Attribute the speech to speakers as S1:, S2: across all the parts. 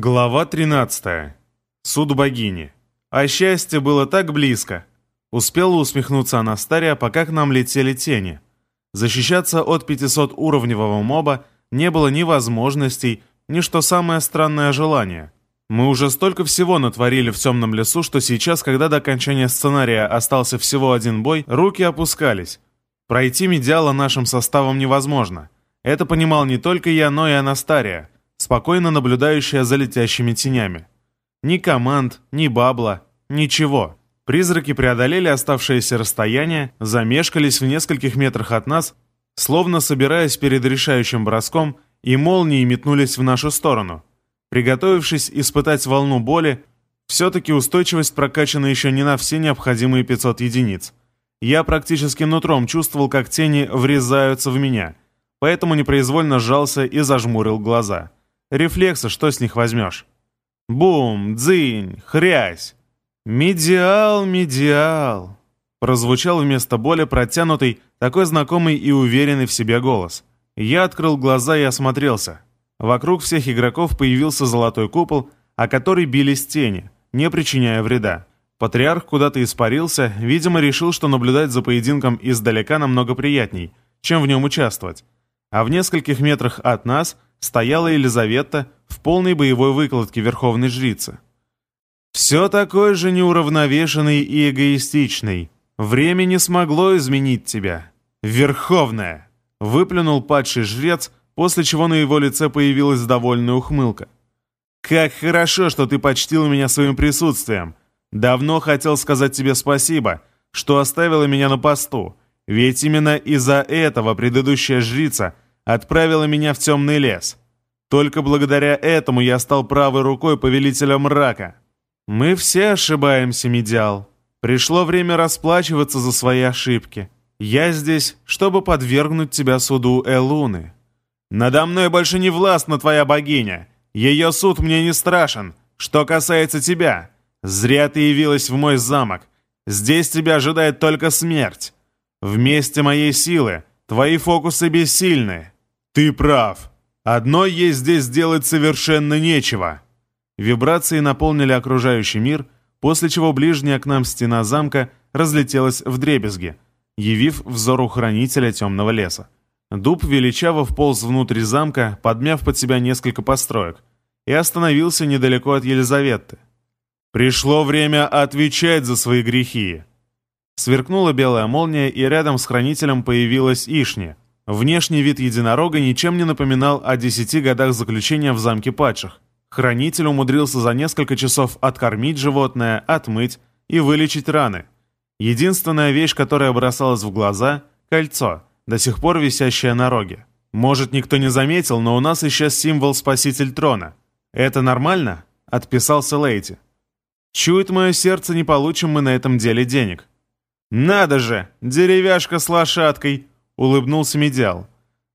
S1: Глава 13. Суд богини. А счастье было так близко. Успела усмехнуться Анастария, пока к нам летели тени. Защищаться от 500-уровневого моба не было ни возможностей, ни, что самое странное, желания. Мы уже столько всего натворили в темном лесу, что сейчас, когда до окончания сценария остался всего один бой, руки опускались. Пройти медиала нашим составом невозможно. Это понимал не только я, но и Анастария — спокойно наблюдающая за летящими тенями. Ни команд, ни бабла, ничего. Призраки преодолели оставшееся расстояние, замешкались в нескольких метрах от нас, словно собираясь перед решающим броском, и молнии метнулись в нашу сторону. Приготовившись испытать волну боли, все-таки устойчивость прокачана еще не на все необходимые 500 единиц. Я практически нутром чувствовал, как тени врезаются в меня, поэтому непроизвольно сжался и зажмурил глаза. Рефлексы, что с них возьмешь? Бум, дзынь, хрясь. «Медиал, медиал!» Прозвучал вместо боли протянутый, такой знакомый и уверенный в себе голос. Я открыл глаза и осмотрелся. Вокруг всех игроков появился золотой купол, о который бились тени, не причиняя вреда. Патриарх куда-то испарился, видимо, решил, что наблюдать за поединком издалека намного приятней, чем в нем участвовать. А в нескольких метрах от нас – стояла Елизавета в полной боевой выкладке верховной жрицы. «Все такой же неуравновешенный и эгоистичный. Время не смогло изменить тебя. Верховная!» — выплюнул падший жрец, после чего на его лице появилась довольная ухмылка. «Как хорошо, что ты почтил меня своим присутствием. Давно хотел сказать тебе спасибо, что оставила меня на посту, ведь именно из-за этого предыдущая жрица — отправила меня в темный лес. Только благодаря этому я стал правой рукой повелителя мрака. Мы все ошибаемся, Медиал. Пришло время расплачиваться за свои ошибки. Я здесь, чтобы подвергнуть тебя суду Элуны. Надо мной больше не властна твоя богиня. Ее суд мне не страшен. Что касается тебя, зря ты явилась в мой замок. Здесь тебя ожидает только смерть. Вместе моей силы твои фокусы бессильны. «Ты прав. Одной ей здесь делать совершенно нечего». Вибрации наполнили окружающий мир, после чего ближняя к нам стена замка разлетелась в дребезги, явив взору хранителя темного леса. Дуб величаво вполз внутрь замка, подмяв под себя несколько построек, и остановился недалеко от Елизаветы. «Пришло время отвечать за свои грехи!» Сверкнула белая молния, и рядом с хранителем появилась Ишня — Внешний вид единорога ничем не напоминал о десяти годах заключения в замке падших. Хранитель умудрился за несколько часов откормить животное, отмыть и вылечить раны. Единственная вещь, которая бросалась в глаза — кольцо, до сих пор висящее на роге. Может, никто не заметил, но у нас исчез символ «Спаситель трона». «Это нормально?» — отписался Лейти. «Чует мое сердце, не получим мы на этом деле денег». «Надо же! Деревяшка с лошадкой!» Улыбнулся Медиал.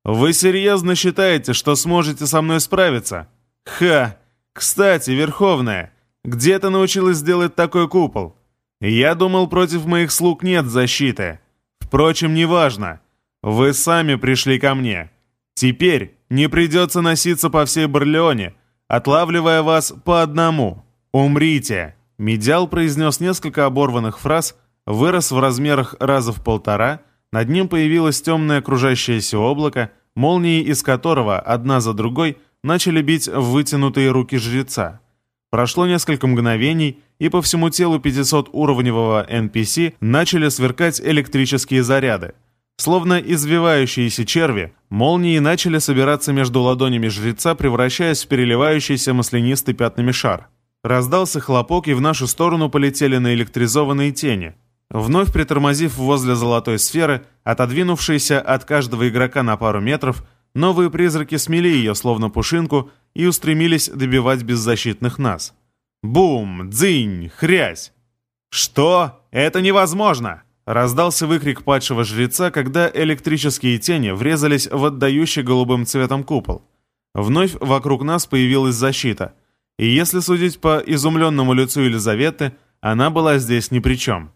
S1: «Вы серьезно считаете, что сможете со мной справиться? Ха! Кстати, Верховная, где ты научилась делать такой купол? Я думал, против моих слуг нет защиты. Впрочем, неважно. Вы сами пришли ко мне. Теперь не придется носиться по всей Барлеоне, отлавливая вас по одному. Умрите!» Медиал произнес несколько оборванных фраз, вырос в размерах раза в полтора — над ним появилось темное окружающееся облако, молнии из которого, одна за другой, начали бить в вытянутые руки жреца. Прошло несколько мгновений, и по всему телу 500-уровневого NPC начали сверкать электрические заряды. Словно извивающиеся черви, молнии начали собираться между ладонями жреца, превращаясь в переливающийся маслянистый пятнами шар. Раздался хлопок, и в нашу сторону полетели наэлектризованные тени, Вновь притормозив возле золотой сферы, отодвинувшейся от каждого игрока на пару метров, новые призраки смели ее словно пушинку и устремились добивать беззащитных нас. Бум! Дзынь! Хрясь! «Что? Это невозможно!» Раздался выкрик падшего жреца, когда электрические тени врезались в отдающий голубым цветом купол. Вновь вокруг нас появилась защита. И если судить по изумленному лицу Елизаветы, она была здесь ни при чем.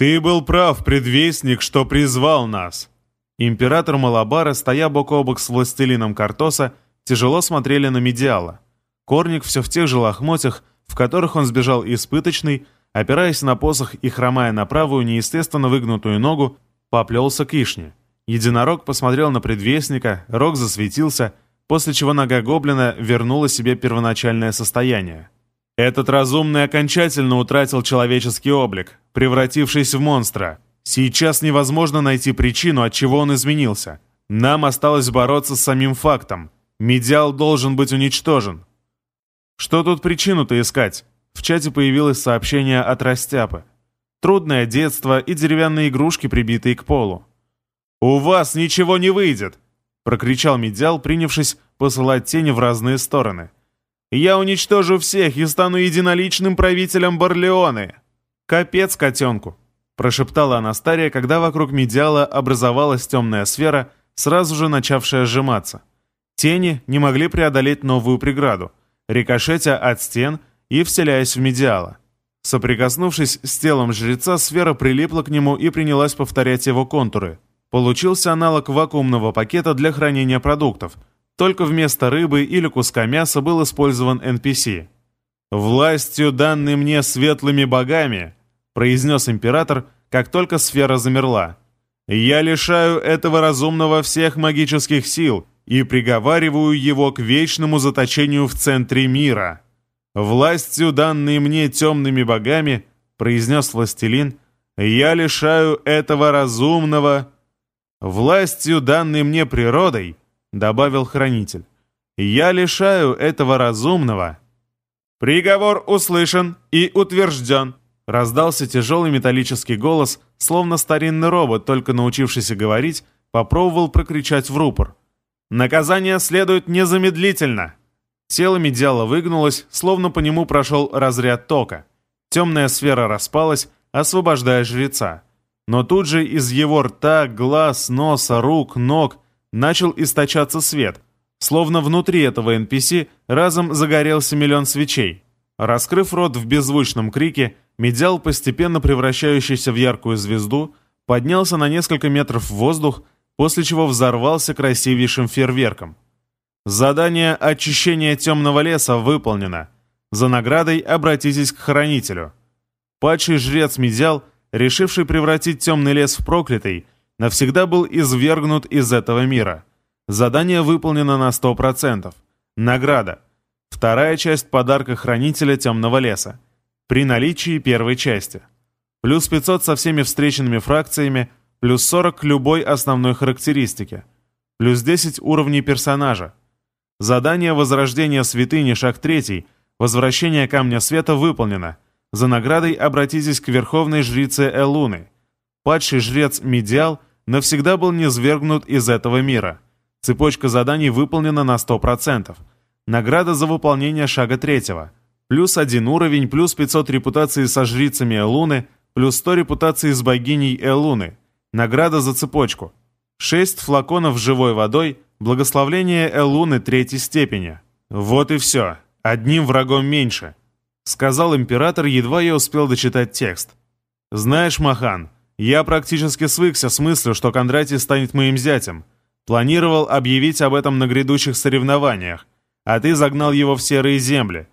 S1: «Ты был прав, предвестник, что призвал нас!» Император Малабара, стоя бок о бок с властелином Картоса, тяжело смотрели на Медиала. Корник все в тех же лохмотьях, в которых он сбежал испыточный, опираясь на посох и хромая на правую неестественно выгнутую ногу, поплелся к Ишне. Единорог посмотрел на предвестника, рог засветился, после чего нога гоблина вернула себе первоначальное состояние. Этот разумный окончательно утратил человеческий облик, превратившись в монстра. Сейчас невозможно найти причину, от чего он изменился. Нам осталось бороться с самим фактом. Медиал должен быть уничтожен. Что тут причину-то искать? В чате появилось сообщение от Растяпы. Трудное детство и деревянные игрушки, прибитые к полу. «У вас ничего не выйдет!» — прокричал Медиал, принявшись посылать тени в разные стороны. «Я уничтожу всех и стану единоличным правителем Барлеоны!» «Капец котенку!» — прошептала Анастария, когда вокруг Медиала образовалась темная сфера, сразу же начавшая сжиматься. Тени не могли преодолеть новую преграду, рикошетя от стен и вселяясь в Медиала. Соприкоснувшись с телом жреца, сфера прилипла к нему и принялась повторять его контуры — Получился аналог вакуумного пакета для хранения продуктов, только вместо рыбы или куска мяса был использован NPC. «Властью, данной мне светлыми богами», — произнес император, как только сфера замерла. «Я лишаю этого разумного всех магических сил и приговариваю его к вечному заточению в центре мира. Властью, данной мне темными богами», — произнес властелин, — «я лишаю этого разумного...» «Властью, данной мне природой», — добавил хранитель, — «я лишаю этого разумного». «Приговор услышан и утвержден», — раздался тяжелый металлический голос, словно старинный робот, только научившийся говорить, попробовал прокричать в рупор. «Наказание следует незамедлительно». Тело медиала выгнулось, словно по нему прошел разряд тока. Темная сфера распалась, освобождая жреца. Но тут же из его рта, глаз, носа, рук, ног начал источаться свет, словно внутри этого NPC разом загорелся миллион свечей. Раскрыв рот в беззвучном крике, медиал, постепенно превращающийся в яркую звезду, поднялся на несколько метров в воздух, после чего взорвался красивейшим фейерверком. Задание очищения темного леса выполнено. За наградой обратитесь к хранителю. Падший жрец Медиал решивший превратить темный лес в проклятый, навсегда был извергнут из этого мира. Задание выполнено на 100%. Награда. Вторая часть подарка хранителя темного леса. При наличии первой части. Плюс 500 со всеми встреченными фракциями, плюс 40 к любой основной характеристике. Плюс 10 уровней персонажа. Задание возрождения святыни шаг 3, возвращение камня света выполнено – за наградой обратитесь к верховной жрице Элуны. Падший жрец Медиал навсегда был низвергнут из этого мира. Цепочка заданий выполнена на 100%. Награда за выполнение шага третьего. Плюс один уровень, плюс 500 репутаций со жрицами Элуны, плюс 100 репутаций с богиней Элуны. Награда за цепочку. 6 флаконов живой водой, благословление Элуны третьей степени. Вот и все. Одним врагом меньше. — сказал император, едва я успел дочитать текст. «Знаешь, Махан, я практически свыкся с мыслью, что Кондратий станет моим зятем. Планировал объявить об этом на грядущих соревнованиях, а ты загнал его в серые земли.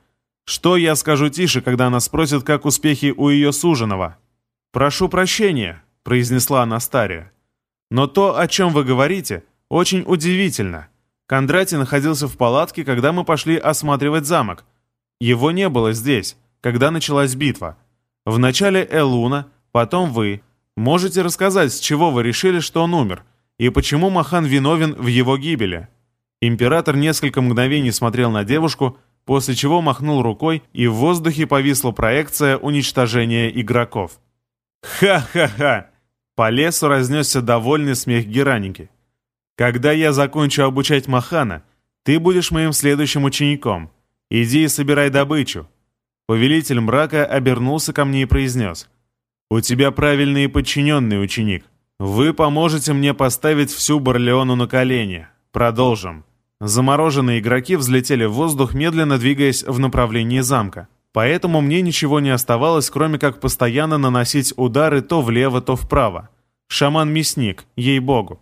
S1: Что я скажу Тише, когда она спросит, как успехи у ее суженого?» «Прошу прощения», — произнесла Анастария. «Но то, о чем вы говорите, очень удивительно. Кондратий находился в палатке, когда мы пошли осматривать замок, его не было здесь, когда началась битва. Вначале Элуна, потом вы. Можете рассказать, с чего вы решили, что он умер, и почему Махан виновен в его гибели?» Император несколько мгновений смотрел на девушку, после чего махнул рукой, и в воздухе повисла проекция уничтожения игроков. «Ха-ха-ха!» По лесу разнесся довольный смех Гераники. «Когда я закончу обучать Махана, ты будешь моим следующим учеником. «Иди и собирай добычу». Повелитель мрака обернулся ко мне и произнес. «У тебя правильный подчиненный, ученик. Вы поможете мне поставить всю Барлеону на колени. Продолжим». Замороженные игроки взлетели в воздух, медленно двигаясь в направлении замка. Поэтому мне ничего не оставалось, кроме как постоянно наносить удары то влево, то вправо. Шаман-мясник, ей-богу.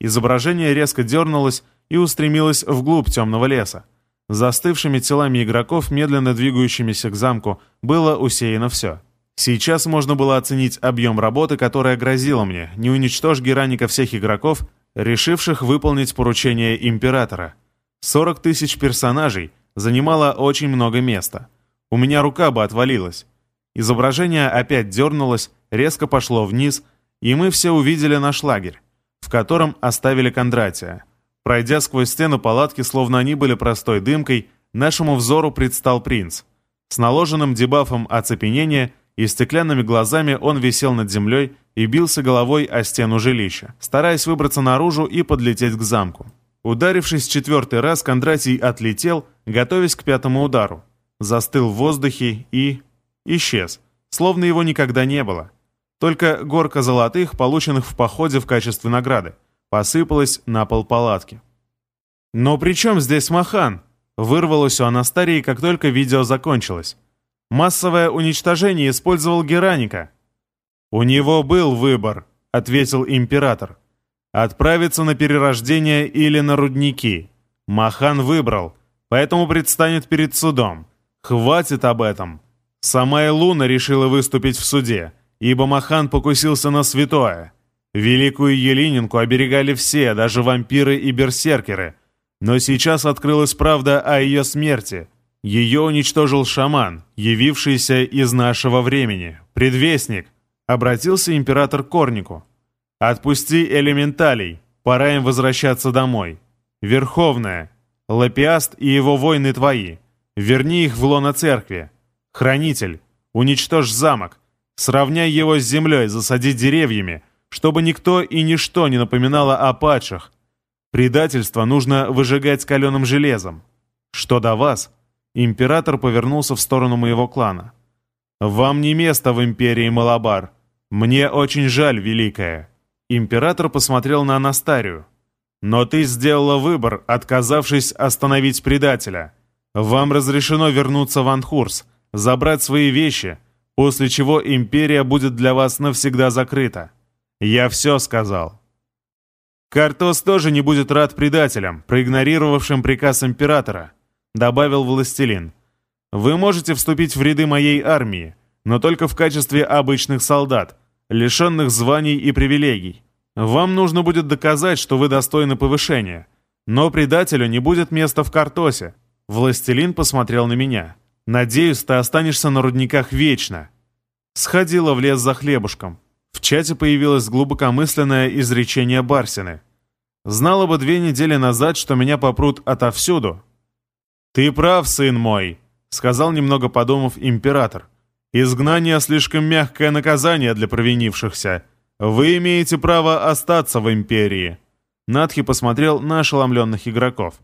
S1: Изображение резко дернулось и устремилось вглубь темного леса. Застывшими телами игроков, медленно двигающимися к замку, было усеяно все. Сейчас можно было оценить объем работы, которая грозила мне, не уничтожь Гераника всех игроков, решивших выполнить поручение Императора. 40 тысяч персонажей занимало очень много места. У меня рука бы отвалилась. Изображение опять дернулось, резко пошло вниз, и мы все увидели наш лагерь, в котором оставили Кондратия. Пройдя сквозь стену палатки, словно они были простой дымкой, нашему взору предстал принц. С наложенным дебафом оцепенения и стеклянными глазами он висел над землей и бился головой о стену жилища, стараясь выбраться наружу и подлететь к замку. Ударившись четвертый раз, Кондратий отлетел, готовясь к пятому удару. Застыл в воздухе и... исчез, словно его никогда не было. Только горка золотых, полученных в походе в качестве награды, посыпалась на пол палатки. «Но при чем здесь Махан?» Вырвалось у Анастарии, как только видео закончилось. Массовое уничтожение использовал Гераника. «У него был выбор», — ответил император. «Отправиться на перерождение или на рудники. Махан выбрал, поэтому предстанет перед судом. Хватит об этом. Сама Луна решила выступить в суде, ибо Махан покусился на святое. Великую Елининку оберегали все, даже вампиры и берсеркеры. Но сейчас открылась правда о ее смерти — ее уничтожил шаман, явившийся из нашего времени. Предвестник. Обратился император к Корнику. «Отпусти элементалей. Пора им возвращаться домой. Верховная. Лапиаст и его воины твои. Верни их в лоно церкви. Хранитель. Уничтожь замок. Сравняй его с землей, засади деревьями, чтобы никто и ничто не напоминало о падших. Предательство нужно выжигать каленым железом. Что до вас, Император повернулся в сторону моего клана. «Вам не место в империи Малабар. Мне очень жаль, Великая». Император посмотрел на Анастарию. «Но ты сделала выбор, отказавшись остановить предателя. Вам разрешено вернуться в Анхурс, забрать свои вещи, после чего империя будет для вас навсегда закрыта. Я все сказал». Картос тоже не будет рад предателям, проигнорировавшим приказ императора. — добавил властелин. «Вы можете вступить в ряды моей армии, но только в качестве обычных солдат, лишенных званий и привилегий. Вам нужно будет доказать, что вы достойны повышения. Но предателю не будет места в Картосе». Властелин посмотрел на меня. «Надеюсь, ты останешься на рудниках вечно». Сходила в лес за хлебушком. В чате появилось глубокомысленное изречение Барсины. «Знала бы две недели назад, что меня попрут отовсюду, «Ты прав, сын мой», — сказал немного подумав император. «Изгнание — слишком мягкое наказание для провинившихся. Вы имеете право остаться в империи». Надхи посмотрел на ошеломленных игроков.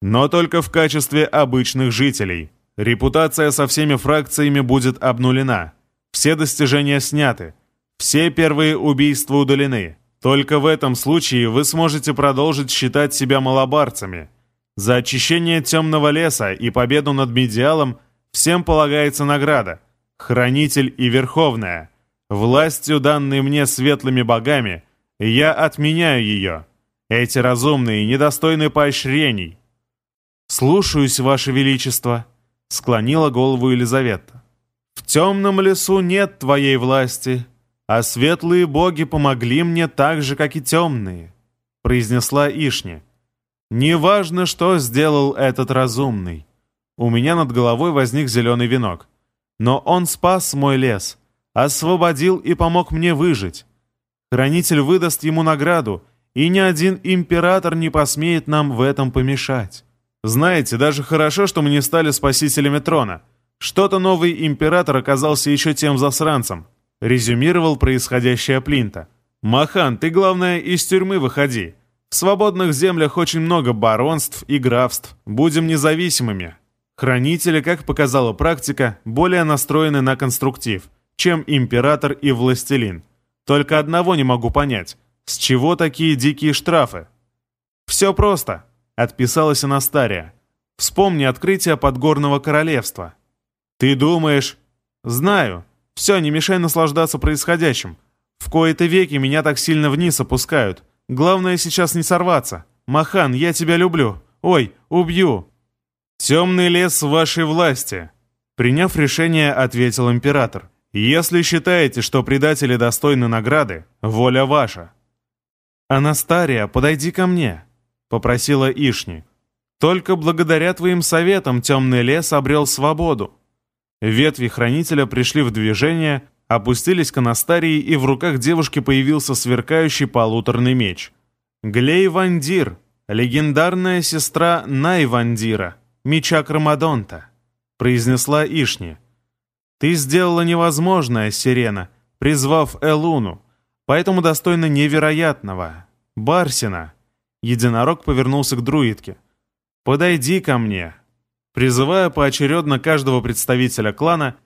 S1: «Но только в качестве обычных жителей. Репутация со всеми фракциями будет обнулена. Все достижения сняты. Все первые убийства удалены. Только в этом случае вы сможете продолжить считать себя малобарцами». За очищение темного леса и победу над Медиалом всем полагается награда. Хранитель и Верховная. Властью, данной мне светлыми богами, я отменяю ее. Эти разумные недостойны поощрений. «Слушаюсь, Ваше Величество», — склонила голову Елизавета. «В темном лесу нет твоей власти, а светлые боги помогли мне так же, как и темные», — произнесла Ишни. Неважно, что сделал этот разумный. У меня над головой возник зеленый венок. Но он спас мой лес, освободил и помог мне выжить. Хранитель выдаст ему награду, и ни один император не посмеет нам в этом помешать. Знаете, даже хорошо, что мы не стали спасителями трона. Что-то новый император оказался еще тем засранцем. Резюмировал происходящее Плинта. «Махан, ты, главное, из тюрьмы выходи. В свободных землях очень много баронств и графств. Будем независимыми. Хранители, как показала практика, более настроены на конструктив, чем император и властелин. Только одного не могу понять. С чего такие дикие штрафы? «Все просто», — отписалась Анастария. «Вспомни открытие Подгорного Королевства». «Ты думаешь...» «Знаю. Все, не мешай наслаждаться происходящим. В кои-то веки меня так сильно вниз опускают. Главное сейчас не сорваться. Махан, я тебя люблю. Ой, убью!» «Темный лес в вашей власти», — приняв решение, ответил император. «Если считаете, что предатели достойны награды, воля ваша». «Анастария, подойди ко мне», — попросила Ишни. «Только благодаря твоим советам темный лес обрел свободу». Ветви хранителя пришли в движение, опустились к Анастарии, и в руках девушки появился сверкающий полуторный меч. Глей Вандир, легендарная сестра Найвандира, меча Крамадонта, произнесла Ишни. Ты сделала невозможное, Сирена, призвав Элуну, поэтому достойна невероятного. Барсина. Единорог повернулся к друидке. «Подойди ко мне». Призывая поочередно каждого представителя клана,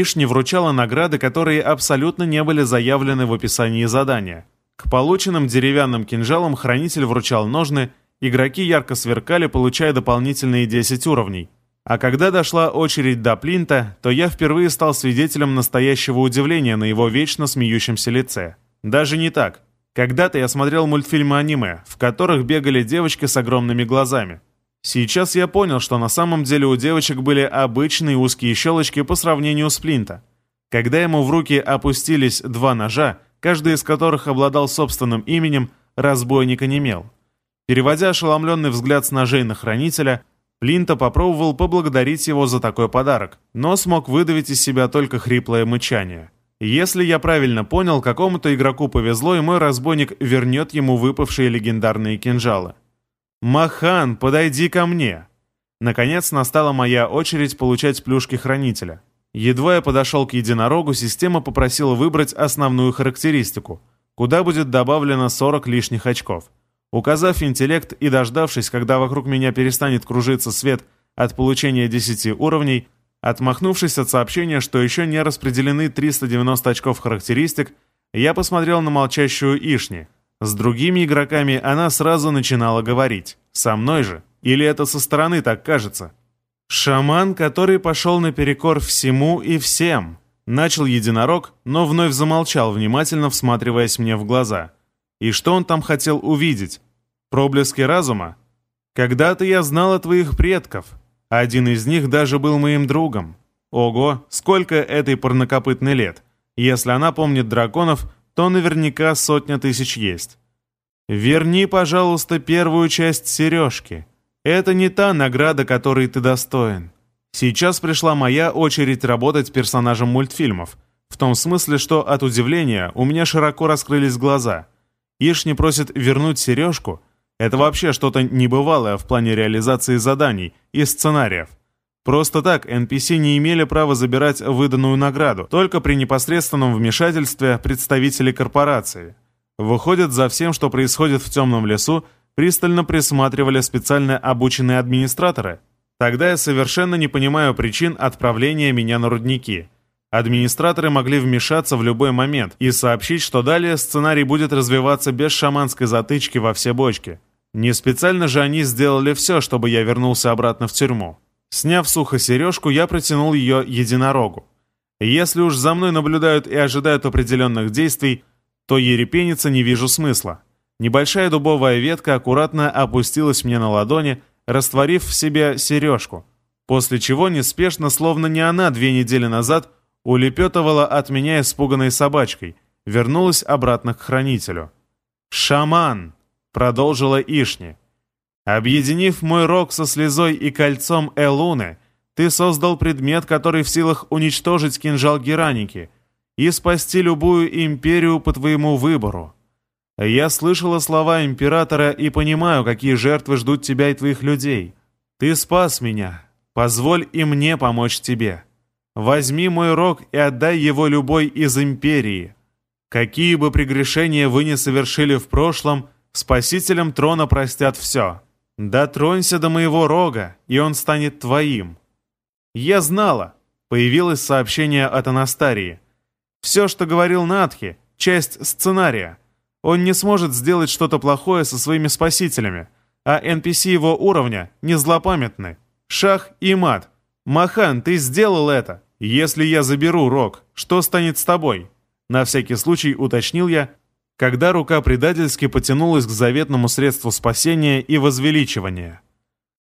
S1: Ишни вручала награды, которые абсолютно не были заявлены в описании задания. К полученным деревянным кинжалам хранитель вручал ножны, игроки ярко сверкали, получая дополнительные 10 уровней. А когда дошла очередь до Плинта, то я впервые стал свидетелем настоящего удивления на его вечно смеющемся лице. Даже не так. Когда-то я смотрел мультфильмы аниме, в которых бегали девочки с огромными глазами. Сейчас я понял, что на самом деле у девочек были обычные узкие щелочки по сравнению с Плинта. Когда ему в руки опустились два ножа, каждый из которых обладал собственным именем, разбойник онемел. Переводя ошеломленный взгляд с ножей на хранителя, Плинта попробовал поблагодарить его за такой подарок, но смог выдавить из себя только хриплое мычание. Если я правильно понял, какому-то игроку повезло, и мой разбойник вернет ему выпавшие легендарные кинжалы. «Махан, подойди ко мне!» Наконец настала моя очередь получать плюшки хранителя. Едва я подошел к единорогу, система попросила выбрать основную характеристику, куда будет добавлено 40 лишних очков. Указав интеллект и дождавшись, когда вокруг меня перестанет кружиться свет от получения 10 уровней, отмахнувшись от сообщения, что еще не распределены 390 очков характеристик, я посмотрел на молчащую Ишни, с другими игроками она сразу начинала говорить. Со мной же? Или это со стороны так кажется? Шаман, который пошел наперекор всему и всем. Начал единорог, но вновь замолчал, внимательно всматриваясь мне в глаза. И что он там хотел увидеть? Проблески разума? Когда-то я знала твоих предков. Один из них даже был моим другом. Ого, сколько этой парнокопытной лет. Если она помнит драконов, то наверняка сотня тысяч есть. Верни, пожалуйста, первую часть сережки. Это не та награда, которой ты достоин. Сейчас пришла моя очередь работать персонажем мультфильмов. В том смысле, что от удивления у меня широко раскрылись глаза. Ишни просит вернуть сережку. Это вообще что-то небывалое в плане реализации заданий и сценариев. Просто так NPC не имели права забирать выданную награду, только при непосредственном вмешательстве представителей корпорации. Выходит, за всем, что происходит в темном лесу, пристально присматривали специально обученные администраторы. Тогда я совершенно не понимаю причин отправления меня на рудники. Администраторы могли вмешаться в любой момент и сообщить, что далее сценарий будет развиваться без шаманской затычки во все бочки. Не специально же они сделали все, чтобы я вернулся обратно в тюрьму. Сняв сухо сережку, я протянул ее единорогу. Если уж за мной наблюдают и ожидают определенных действий, то ерепениться не вижу смысла. Небольшая дубовая ветка аккуратно опустилась мне на ладони, растворив в себе сережку, после чего неспешно, словно не она две недели назад, улепетывала от меня испуганной собачкой, вернулась обратно к хранителю. «Шаман!» — продолжила Ишни. Объединив мой рог со слезой и кольцом Элуны, ты создал предмет, который в силах уничтожить кинжал Гераники и спасти любую империю по твоему выбору. Я слышала слова императора и понимаю, какие жертвы ждут тебя и твоих людей. Ты спас меня. Позволь и мне помочь тебе. Возьми мой рог и отдай его любой из империи. Какие бы прегрешения вы ни совершили в прошлом, спасителям трона простят все. «Дотронься до моего рога, и он станет твоим». «Я знала», — появилось сообщение от Анастарии. «Все, что говорил Надхи, часть сценария. Он не сможет сделать что-то плохое со своими спасителями, а NPC его уровня не злопамятны. Шах и мат. Махан, ты сделал это. Если я заберу рог, что станет с тобой?» На всякий случай уточнил я, когда рука предательски потянулась к заветному средству спасения и возвеличивания.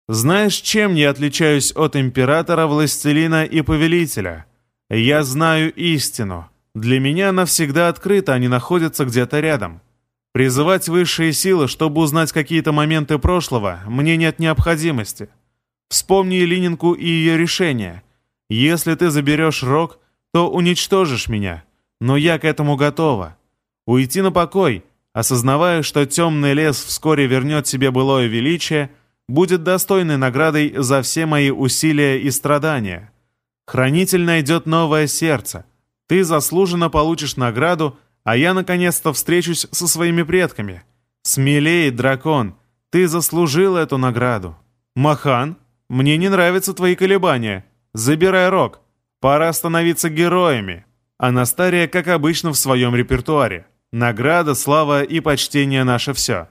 S1: Знаешь, чем я отличаюсь от императора, властелина и повелителя? Я знаю истину. Для меня она всегда открыта, они находятся где-то рядом. Призывать высшие силы, чтобы узнать какие-то моменты прошлого, мне нет необходимости. Вспомни Ленинку и ее решение. Если ты заберешь рог, то уничтожишь меня. Но я к этому готова. Уйти на покой, осознавая, что темный лес вскоре вернет себе былое величие, будет достойной наградой за все мои усилия и страдания. Хранитель найдет новое сердце. Ты заслуженно получишь награду, а я наконец-то встречусь со своими предками. Смелее, дракон, ты заслужил эту награду. Махан, мне не нравятся твои колебания. Забирай рог. Пора становиться героями. Анастария, как обычно, в своем репертуаре. Награда, слава и почтение наше все.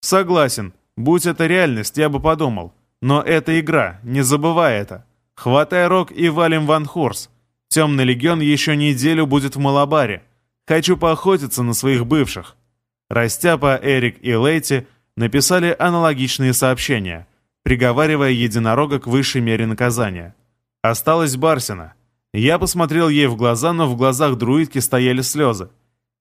S1: Согласен, будь это реальность, я бы подумал. Но это игра, не забывай это. Хватай рог и валим в Анхурс. Темный легион еще неделю будет в Малабаре. Хочу поохотиться на своих бывших». Растяпа, Эрик и Лейти написали аналогичные сообщения, приговаривая единорога к высшей мере наказания. Осталась Барсина. Я посмотрел ей в глаза, но в глазах друидки стояли слезы.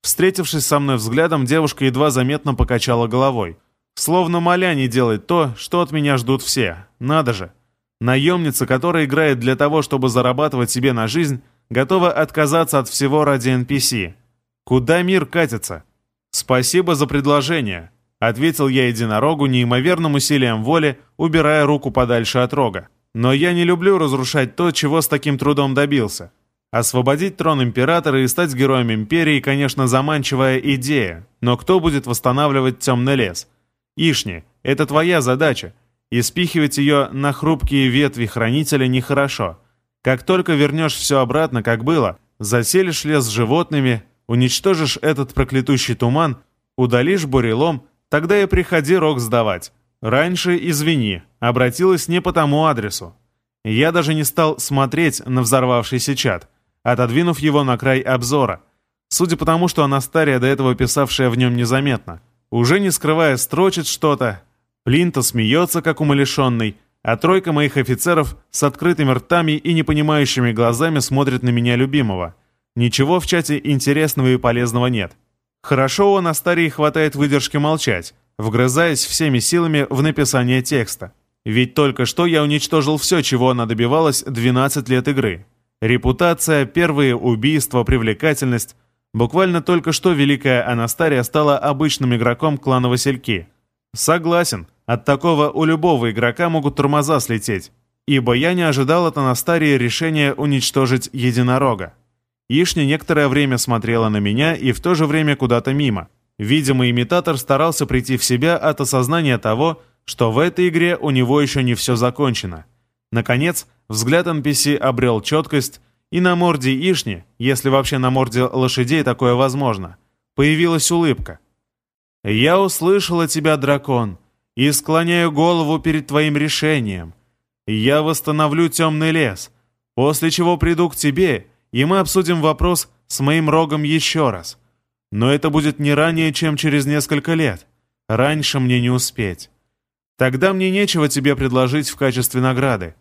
S1: Встретившись со мной взглядом, девушка едва заметно покачала головой. Словно моля не делать то, что от меня ждут все. Надо же. Наемница, которая играет для того, чтобы зарабатывать себе на жизнь, готова отказаться от всего ради NPC. Куда мир катится? Спасибо за предложение, ответил я единорогу неимоверным усилием воли, убирая руку подальше от рога. Но я не люблю разрушать то, чего с таким трудом добился. Освободить трон императора и стать героем империи, конечно, заманчивая идея, но кто будет восстанавливать темный лес? Ишни, это твоя задача, и спихивать ее на хрупкие ветви хранителя нехорошо. Как только вернешь все обратно, как было, заселишь лес с животными, Уничтожишь этот проклятущий туман, удалишь бурелом, тогда и приходи рог сдавать. Раньше, извини, обратилась не по тому адресу. Я даже не стал смотреть на взорвавшийся чат, отодвинув его на край обзора. Судя по тому, что Анастария, до этого писавшая в нем незаметно, уже не скрывая строчит что-то, Плинта смеется, как умалишенный, а тройка моих офицеров с открытыми ртами и непонимающими глазами смотрит на меня любимого — Ничего в чате интересного и полезного нет. Хорошо у Анастарии хватает выдержки молчать, вгрызаясь всеми силами в написание текста. Ведь только что я уничтожил все, чего она добивалась 12 лет игры. Репутация, первые убийства, привлекательность. Буквально только что великая Анастария стала обычным игроком клана Васильки. Согласен, от такого у любого игрока могут тормоза слететь. Ибо я не ожидал от Анастарии решения уничтожить единорога. Ишня некоторое время смотрела на меня и в то же время куда-то мимо. Видимо, имитатор старался прийти в себя от осознания того, что в этой игре у него еще не все закончено. Наконец, взгляд NPC обрел четкость, и на морде Ишни, если вообще на морде лошадей такое возможно, появилась улыбка. «Я услышала тебя, дракон, и склоняю голову перед твоим решением. Я восстановлю темный лес, после чего приду к тебе и мы обсудим вопрос с моим рогом еще раз. Но это будет не ранее, чем через несколько лет. Раньше мне не успеть. Тогда мне нечего тебе предложить в качестве награды.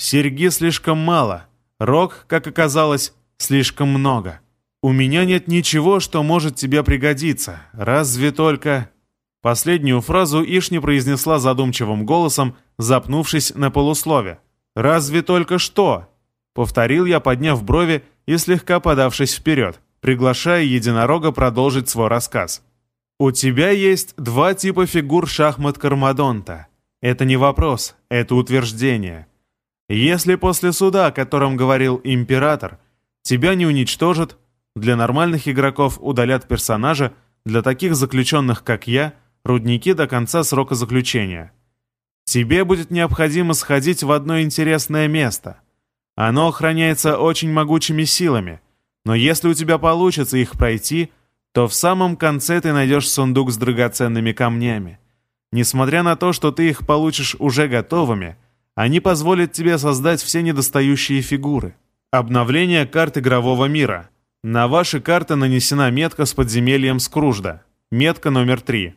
S1: Серьги слишком мало, рог, как оказалось, слишком много. У меня нет ничего, что может тебе пригодиться, разве только...» Последнюю фразу Ишни произнесла задумчивым голосом, запнувшись на полуслове. «Разве только что?» Повторил я, подняв брови и слегка подавшись вперед, приглашая единорога продолжить свой рассказ. «У тебя есть два типа фигур шахмат Кармадонта. Это не вопрос, это утверждение. Если после суда, о котором говорил император, тебя не уничтожат, для нормальных игроков удалят персонажа, для таких заключенных, как я, рудники до конца срока заключения. Тебе будет необходимо сходить в одно интересное место — оно охраняется очень могучими силами, но если у тебя получится их пройти, то в самом конце ты найдешь сундук с драгоценными камнями. Несмотря на то, что ты их получишь уже готовыми, они позволят тебе создать все недостающие фигуры. Обновление карт игрового мира. На ваши карты нанесена метка с подземельем Скружда. Метка номер 3.